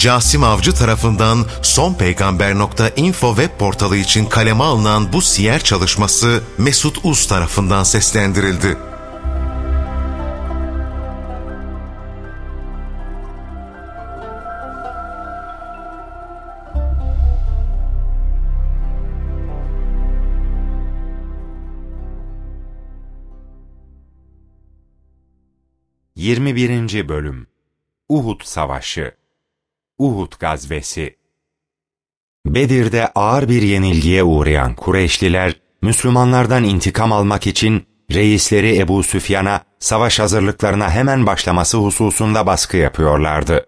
Casim Avcı tarafından sonpeygamber.info web portalı için kaleme alınan bu siyer çalışması Mesut Uz tarafından seslendirildi. Yirmi birinci Bölüm Uhud Savaşı Uhud Gazvesi Bedir'de ağır bir yenilgiye uğrayan Kureyşliler, Müslümanlardan intikam almak için reisleri Ebu Süfyan'a savaş hazırlıklarına hemen başlaması hususunda baskı yapıyorlardı.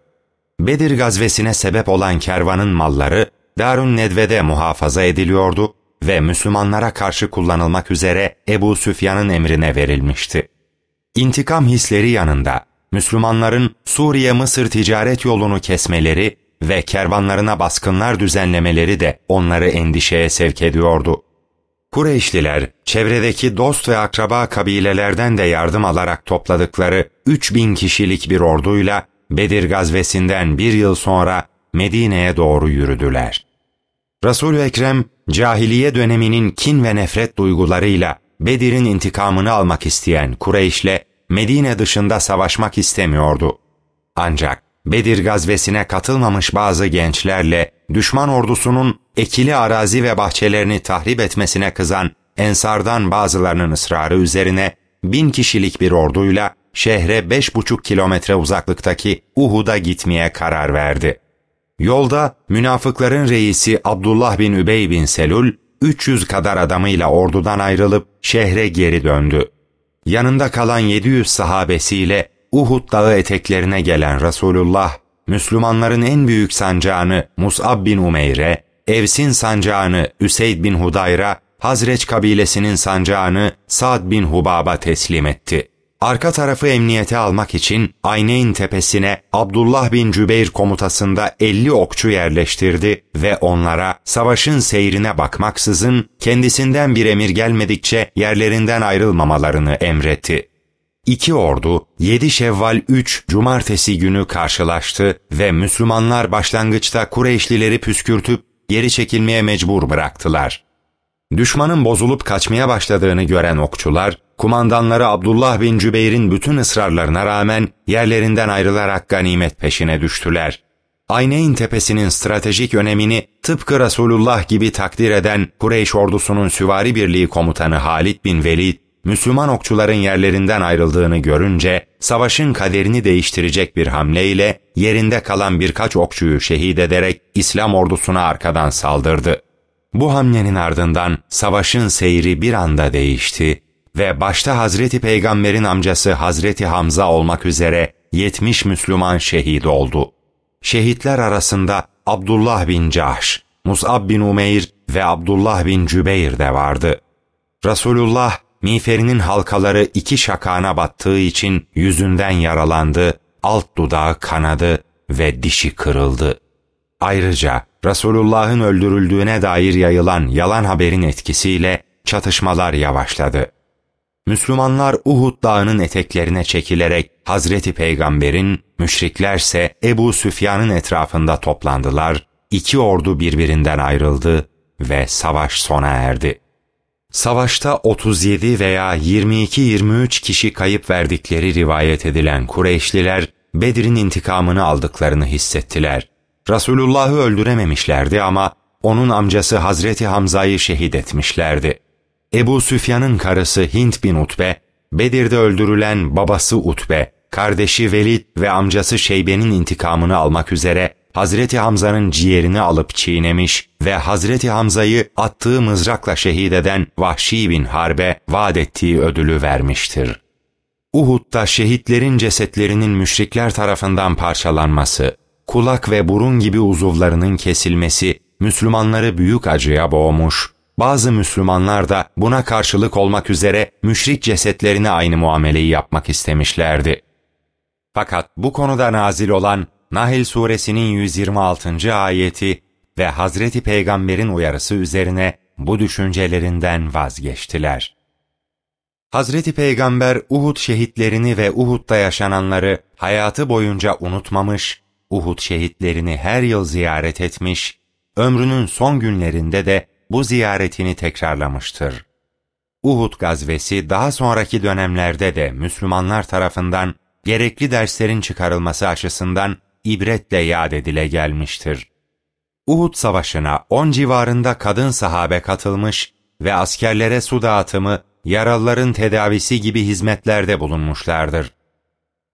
Bedir gazvesine sebep olan kervanın malları Darun Nedve'de muhafaza ediliyordu ve Müslümanlara karşı kullanılmak üzere Ebu Süfyan'ın emrine verilmişti. İntikam hisleri yanında Müslümanların Suriye-Mısır ticaret yolunu kesmeleri ve kervanlarına baskınlar düzenlemeleri de onları endişeye sevk ediyordu. Kureyşliler, çevredeki dost ve akraba kabilelerden de yardım alarak topladıkları 3000 kişilik bir orduyla Bedir gazvesinden bir yıl sonra Medine'ye doğru yürüdüler. Resul-ü Ekrem, cahiliye döneminin kin ve nefret duygularıyla Bedir'in intikamını almak isteyen Kureyş'le Medine dışında savaşmak istemiyordu. Ancak Bedir gazvesine katılmamış bazı gençlerle düşman ordusunun ekili arazi ve bahçelerini tahrip etmesine kızan Ensardan bazılarının ısrarı üzerine bin kişilik bir orduyla şehre beş buçuk kilometre uzaklıktaki Uhud'a gitmeye karar verdi. Yolda münafıkların reisi Abdullah bin Übey bin Selul 300 kadar adamıyla ordudan ayrılıp şehre geri döndü. Yanında kalan 700 sahabesiyle Uhud dağı eteklerine gelen Resulullah, Müslümanların en büyük sancağını Mus'ab bin Umeyr'e, Evs'in sancağını Üseyd bin Hudayr'a, Hazreç kabilesinin sancağını Sa'd bin Hubab'a teslim etti. Arka tarafı emniyete almak için Ayneyn tepesine Abdullah bin Cübeyr komutasında 50 okçu yerleştirdi ve onlara savaşın seyrine bakmaksızın kendisinden bir emir gelmedikçe yerlerinden ayrılmamalarını emretti. İki ordu 7 Şevval 3 Cumartesi günü karşılaştı ve Müslümanlar başlangıçta Kureyşlileri püskürtüp geri çekilmeye mecbur bıraktılar. Düşmanın bozulup kaçmaya başladığını gören okçular, kumandanları Abdullah bin Cübeyr'in bütün ısrarlarına rağmen yerlerinden ayrılarak ganimet peşine düştüler. Ayneyn tepesinin stratejik önemini tıpkı Resulullah gibi takdir eden Kureyş ordusunun süvari birliği komutanı Halid bin Velid, Müslüman okçuların yerlerinden ayrıldığını görünce savaşın kaderini değiştirecek bir hamleyle yerinde kalan birkaç okçuyu şehit ederek İslam ordusuna arkadan saldırdı. Bu hamlenin ardından savaşın seyri bir anda değişti ve başta Hazreti Peygamber'in amcası Hazreti Hamza olmak üzere 70 Müslüman şehit oldu. Şehitler arasında Abdullah bin Cahş, Mus'ab bin Umeyr ve Abdullah bin Cübeyr de vardı. Resulullah miğferinin halkaları iki şakağına battığı için yüzünden yaralandı, alt dudağı kanadı ve dişi kırıldı. Ayrıca Resulullah'ın öldürüldüğüne dair yayılan yalan haberin etkisiyle çatışmalar yavaşladı. Müslümanlar Uhud dağının eteklerine çekilerek Hazreti Peygamber'in, müşriklerse Ebu Süfyan'ın etrafında toplandılar, iki ordu birbirinden ayrıldı ve savaş sona erdi. Savaşta 37 veya 22-23 kişi kayıp verdikleri rivayet edilen Kureyşliler, Bedir'in intikamını aldıklarını hissettiler. Resulullah'ı öldürememişlerdi ama onun amcası Hazreti Hamza'yı şehit etmişlerdi. Ebu Süfyan'ın karısı Hint bin Utbe, Bedir'de öldürülen babası Utbe, kardeşi Velid ve amcası Şeybe'nin intikamını almak üzere Hazreti Hamza'nın ciğerini alıp çiğnemiş ve Hazreti Hamza'yı attığı mızrakla şehit eden Vahşi bin Harbe vaat ettiği ödülü vermiştir. Uhud'da şehitlerin cesetlerinin müşrikler tarafından parçalanması, kulak ve burun gibi uzuvlarının kesilmesi Müslümanları büyük acıya boğmuş, bazı Müslümanlar da buna karşılık olmak üzere müşrik cesetlerine aynı muameleyi yapmak istemişlerdi. Fakat bu konuda nazil olan Nahl suresinin 126. ayeti ve Hazreti Peygamber'in uyarısı üzerine bu düşüncelerinden vazgeçtiler. Hazreti Peygamber Uhud şehitlerini ve Uhud'da yaşananları hayatı boyunca unutmamış, Uhud şehitlerini her yıl ziyaret etmiş, ömrünün son günlerinde de bu ziyaretini tekrarlamıştır. Uhud gazvesi daha sonraki dönemlerde de Müslümanlar tarafından gerekli derslerin çıkarılması açısından ibretle yad edile gelmiştir. Uhud Savaşı'na 10 civarında kadın sahabe katılmış ve askerlere su dağıtımı, yaralıların tedavisi gibi hizmetlerde bulunmuşlardır.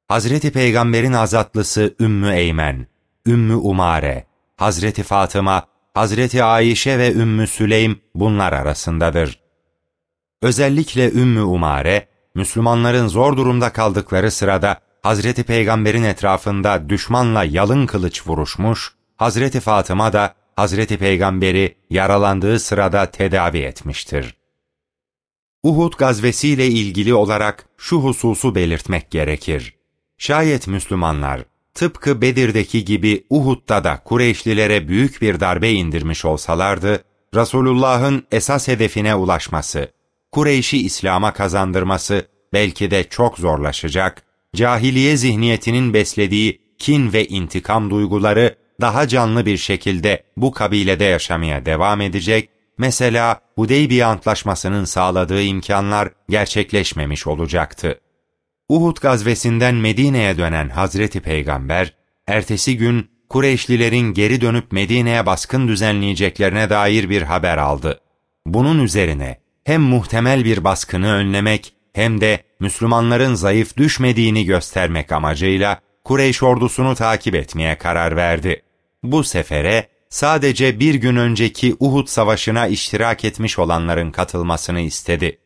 Hazreti Peygamber'in azatlısı Ümmü Eymen, Ümmü Umare, Hazreti Fatıma, Hazreti Ayşe ve Ümmü Süleym bunlar arasındadır. Özellikle Ümmü Umare, Müslümanların zor durumda kaldıkları sırada Hazreti Peygamber'in etrafında düşmanla yalın kılıç vuruşmuş, Hazreti Fatıma da Hazreti Peygamber'i yaralandığı sırada tedavi etmiştir. Uhud gazvesiyle ilgili olarak şu hususu belirtmek gerekir. Şayet Müslümanlar tıpkı Bedir'deki gibi Uhud'da da Kureyşlilere büyük bir darbe indirmiş olsalardı, Resulullah'ın esas hedefine ulaşması, Kureyş'i İslam'a kazandırması belki de çok zorlaşacak, cahiliye zihniyetinin beslediği kin ve intikam duyguları daha canlı bir şekilde bu kabilede yaşamaya devam edecek, mesela Hudeybiye Antlaşması'nın sağladığı imkanlar gerçekleşmemiş olacaktı. Uhud gazvesinden Medine'ye dönen Hazreti Peygamber, ertesi gün Kureyşlilerin geri dönüp Medine'ye baskın düzenleyeceklerine dair bir haber aldı. Bunun üzerine hem muhtemel bir baskını önlemek hem de Müslümanların zayıf düşmediğini göstermek amacıyla Kureyş ordusunu takip etmeye karar verdi. Bu sefere sadece bir gün önceki Uhud Savaşı'na iştirak etmiş olanların katılmasını istedi.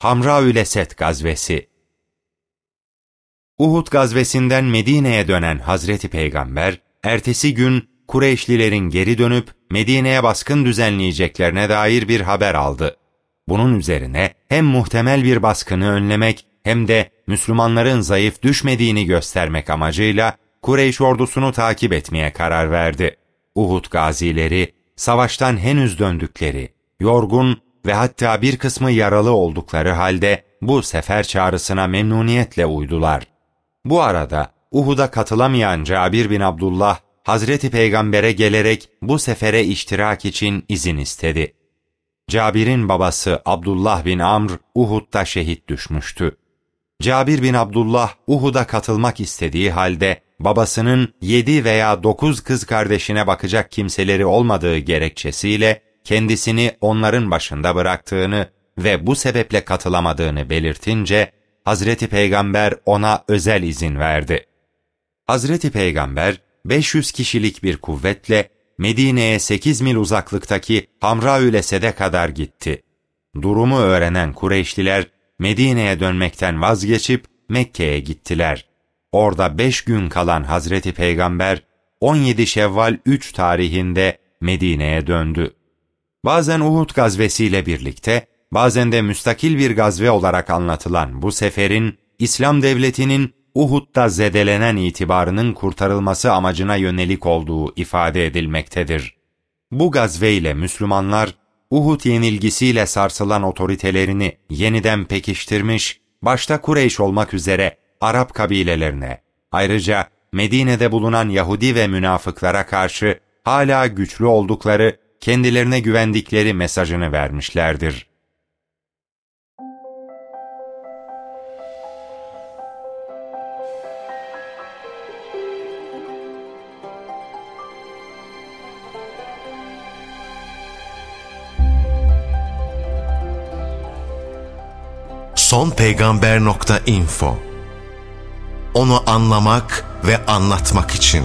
Hamraül Esed gazvesi Uhud gazvesinden Medine'ye dönen Hazreti Peygamber, ertesi gün Kureyşlilerin geri dönüp Medine'ye baskın düzenleyeceklerine dair bir haber aldı. Bunun üzerine hem muhtemel bir baskını önlemek hem de Müslümanların zayıf düşmediğini göstermek amacıyla Kureyş ordusunu takip etmeye karar verdi. Uhud gazileri, savaştan henüz döndükleri, yorgun ve hatta bir kısmı yaralı oldukları halde bu sefer çağrısına memnuniyetle uydular. Bu arada Uhud'a katılamayan Cabir bin Abdullah, Hazreti Peygamber'e gelerek bu sefere iştirak için izin istedi. Cabir'in babası Abdullah bin Amr Uhud'da şehit düşmüştü. Cabir bin Abdullah Uhud'a katılmak istediği halde babasının yedi veya dokuz kız kardeşine bakacak kimseleri olmadığı gerekçesiyle kendisini onların başında bıraktığını ve bu sebeple katılamadığını belirtince Hazreti Peygamber ona özel izin verdi. Hazreti Peygamber 500 kişilik bir kuvvetle Medine'ye 8 mil uzaklıktaki Hamraül Esed'e kadar gitti. Durumu öğrenen Kureyşliler Medine'ye dönmekten vazgeçip Mekke'ye gittiler. Orada 5 gün kalan Hazreti Peygamber 17 Şevval 3 tarihinde Medine'ye döndü. Bazen Uhud gazvesiyle birlikte, bazen de müstakil bir gazve olarak anlatılan bu seferin, İslam devletinin Uhud'da zedelenen itibarının kurtarılması amacına yönelik olduğu ifade edilmektedir. Bu gazve ile Müslümanlar, Uhud yenilgisiyle sarsılan otoritelerini yeniden pekiştirmiş, başta Kureyş olmak üzere Arap kabilelerine, ayrıca Medine'de bulunan Yahudi ve münafıklara karşı hala güçlü oldukları, kendilerine güvendikleri mesajını vermişlerdir. sonpeygamber.info Onu anlamak ve anlatmak için